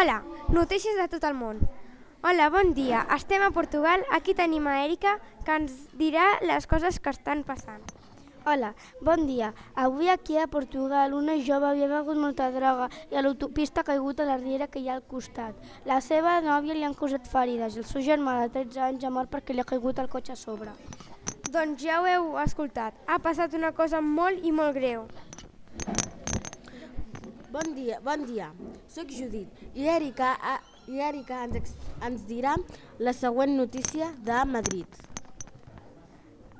Hola, notícies de tot el món. Hola, bon dia. Estem a Portugal. Aquí tenim a Èrica, que ens dirà les coses que estan passant. Hola, bon dia. Avui aquí a Portugal una jove havia begut molta droga i a l'autopista ha caigut a la riera que hi ha al costat. La seva nòvia li han causat ferides i el seu germà de 13 anys ha mort perquè li ha caigut el cotxe a sobre. Doncs ja ho heu escoltat. Ha passat una cosa molt i molt greu. Bon dia, bon dia. Soc Judit i Erika, a- i Erika ens, ens dirà la següent notícia de Madrid.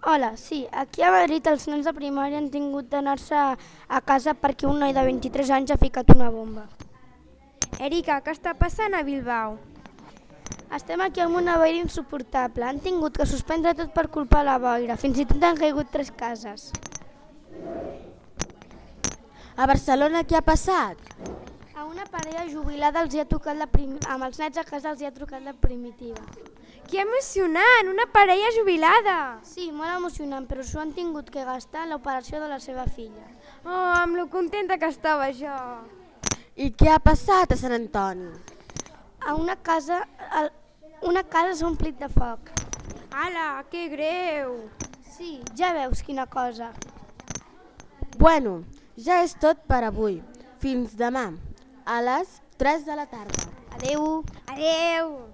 Hola, sí, aquí a Madrid els nens de primària han tingut d'anar-se a, a casa perquè un noi de 23 anys ha ficat una bomba. Èrica, què està passant a Bilbao? Estem aquí amb una boira insuportable. Han tingut que suspendre tot per culpa de la boira. Fins i tot han caigut tres cases. A Barcelona què ha passat? Una parella jubilada els hi ha tocat la prim... amb els nets a casa els hi ha trucat la primitiva. Que emocionant! Una parella jubilada! Sí, molt emocionant, però s'ho han tingut que gastar en l'operació de la seva filla. Oh, amb lo contenta que estava jo. I què ha passat a Sant Antoni? A una casa, a una casa s'ha omplit de foc. Ala, que greu! Sí, ja veus quina cosa. Bueno, ja és tot per avui. Fins demà, a les 3 de la tarda. Adeu. Adeu!